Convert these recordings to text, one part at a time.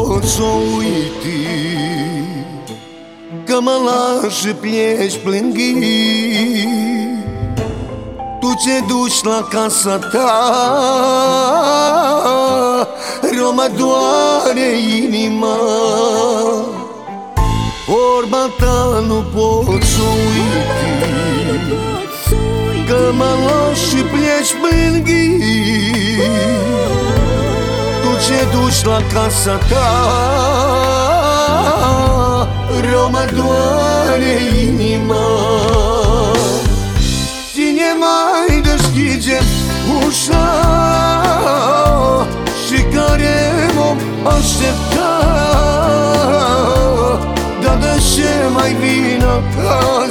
nu pot să o uiti Că mă lași și pleci plânghi Tu ce duci la casa ta? Roma doare inima. Vorba ta nu pot să uiti Că mă lași și pleci plânghi ce duci la casa ta. Rău mă doare inima. Cine mai deschide ușa Și care vom aștepta? Dar de ce mai vin acasă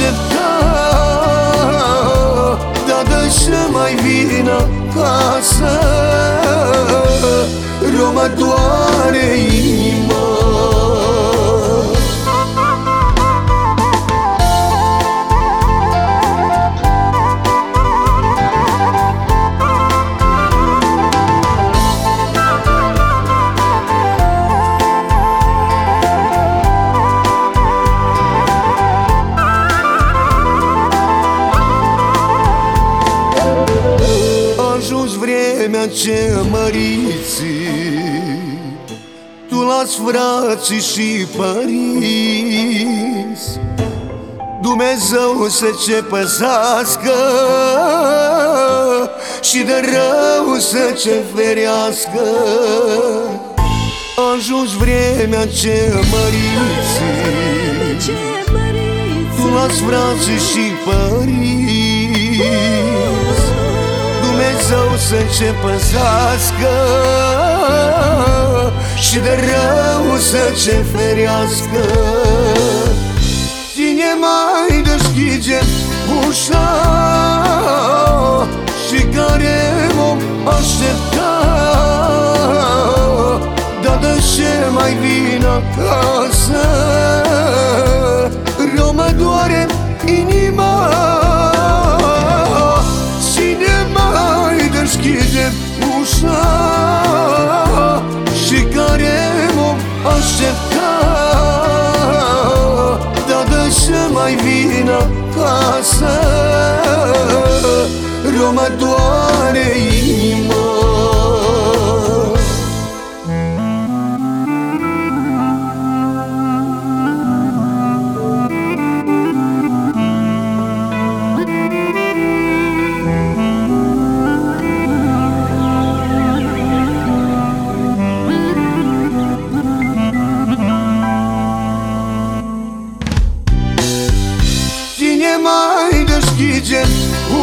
aștepta Dar de ce mai vin acasă. Roma doare vremea ce măriți Tu las frații și părinți. Dumnezeu să ce păzească Și de rău să ce ferească. Ajuns vremea ce măriți Tu las frații și părinți. Dumnezeu să ce păzească Și de rău să ce ferească. Cine mai deschide ușa Și care vom aștepta? Dar de ce mai vin acasă? Rău mă doare inima aștepta Dar de ce mai vin acasă Roma doare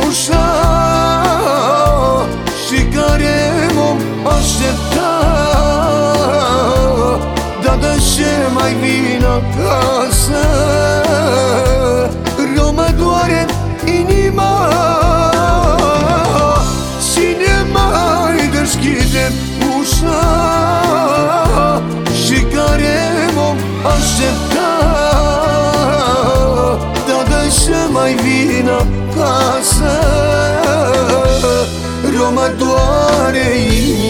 ușa Și care vom aștepta Dar de ce mai vin acasă? Rău mă doare inima. Cine mai deschide ușa Și care vom aștepta mai vin acasă. Rău mă doare inima